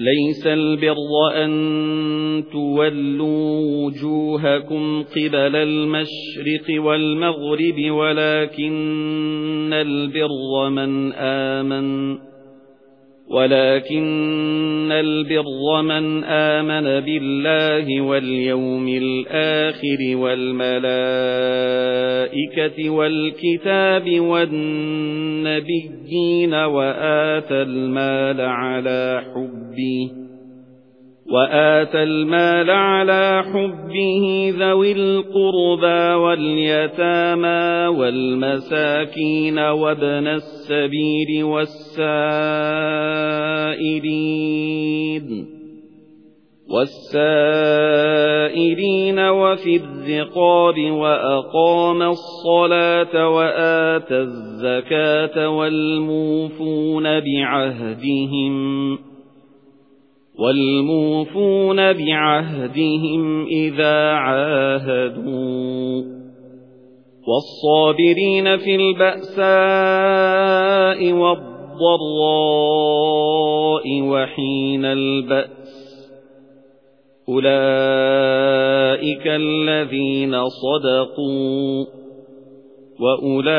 لَيْسَ الْبِرَّ أَن تُوَلُّوا وُجُوهَكُمْ قِبَلَ الْمَشْرِقِ وَالْمَغْرِبِ وَلَكِنَّ الْبِرَّ مَنْ آمَنَ. وَلَكِنَّ الْبِرَّ مَنْ آمَنَ بِاللَّهِ وَالْيَوْمِ الْآخِرِ وَالْمَلَائِكَةِ وَالْكِتَابِ وَالنَّبِيِّينَ وَآتَى الْمَالَ عَلَى حُبِّهِ وَآتَى الْمَالَ عَلَى حُبِّهِ ذَوِي الْقُرْبَى وَالْيَتَامَى وَالْمَسَاكِينَ وَابْنَ السَّبِيلِ وَالسَّائِلِينَ وَالسَّائِلِينَ وَفِي الرِّقَابِ وَأَقَامَ الصَّلَاةَ وَآتَى الزَّكَاةَ وَالْمُوفُونَ بِعَهْدِهِمْ وَالْمُوفُونَ بِعَهْدِهِمْ إِذَا عَاهَدُوا. وَالصَّابِرِينَ فِي الْبَأْسَاءِ وَالضَّرَّاءِ وَحِينَ الْبَأْسِ. أُولَئِكَ الَّذِينَ صَدَقُوا وَأُولَئِكَ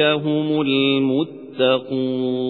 هُمُ الْمُتَّقُونَ.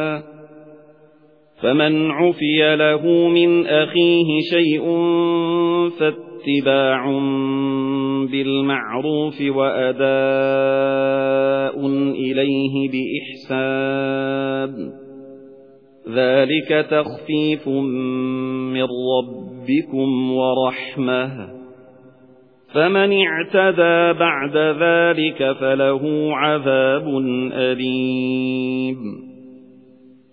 فَمَنْ عُفِيَ لَهُ مِنْ أَخِيهِ شَيْءٌ فَاتِّبَاعٌ بِالْمَعْرُوفِ وَأَدَاءٌ إِلَيْهِ بِإِحْسَانٍ. ذَلِكَ تَخْفِيفٌ مِّن رَّبِّكُمْ وَرَحْمَةٌ. فَمَنِ اعْتَدَىٰ بَعْدَ ذَلِكَ فَلَهُ عَذَابٌ أَلِيمٌ.